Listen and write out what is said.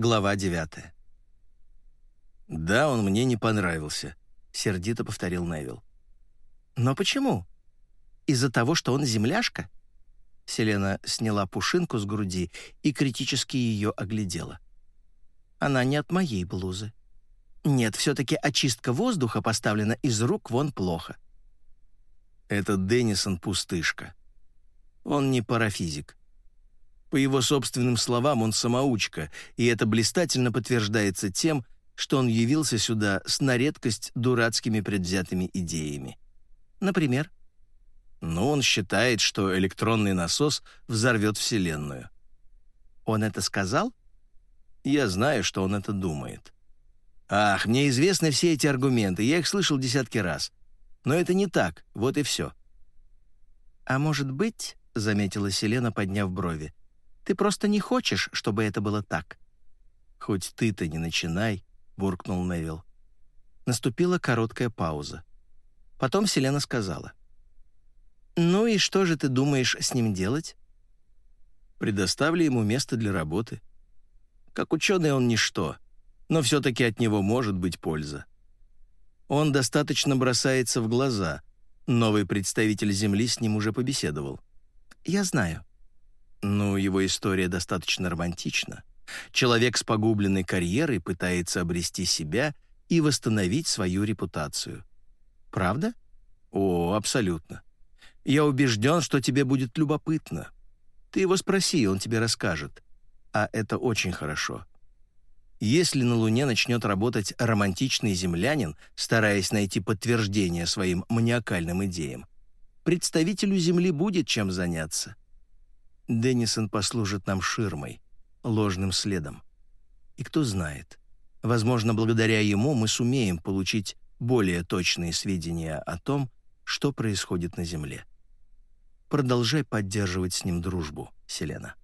Глава 9. «Да, он мне не понравился», — сердито повторил Невил. «Но почему? Из-за того, что он земляшка?» Селена сняла пушинку с груди и критически ее оглядела. «Она не от моей блузы. Нет, все-таки очистка воздуха поставлена из рук вон плохо». «Этот Деннисон пустышка. Он не парафизик. По его собственным словам, он самоучка, и это блистательно подтверждается тем, что он явился сюда с на редкость дурацкими предвзятыми идеями. Например? Ну, он считает, что электронный насос взорвет Вселенную. Он это сказал? Я знаю, что он это думает. Ах, мне известны все эти аргументы, я их слышал десятки раз. Но это не так, вот и все. А может быть, — заметила Селена, подняв брови, ты просто не хочешь, чтобы это было так». «Хоть ты-то не начинай», — буркнул Невил. Наступила короткая пауза. Потом Селена сказала. «Ну и что же ты думаешь с ним делать?» «Предоставлю ему место для работы. Как ученый он ничто, но все-таки от него может быть польза. Он достаточно бросается в глаза. Новый представитель Земли с ним уже побеседовал». «Я знаю. Ну, его история достаточно романтична. Человек с погубленной карьерой пытается обрести себя и восстановить свою репутацию. Правда? О, абсолютно. Я убежден, что тебе будет любопытно. Ты его спроси, он тебе расскажет. А это очень хорошо. Если на Луне начнет работать романтичный землянин, стараясь найти подтверждение своим маниакальным идеям, представителю Земли будет чем заняться — Деннисон послужит нам ширмой, ложным следом. И кто знает, возможно, благодаря ему мы сумеем получить более точные сведения о том, что происходит на Земле. Продолжай поддерживать с ним дружбу, Селена.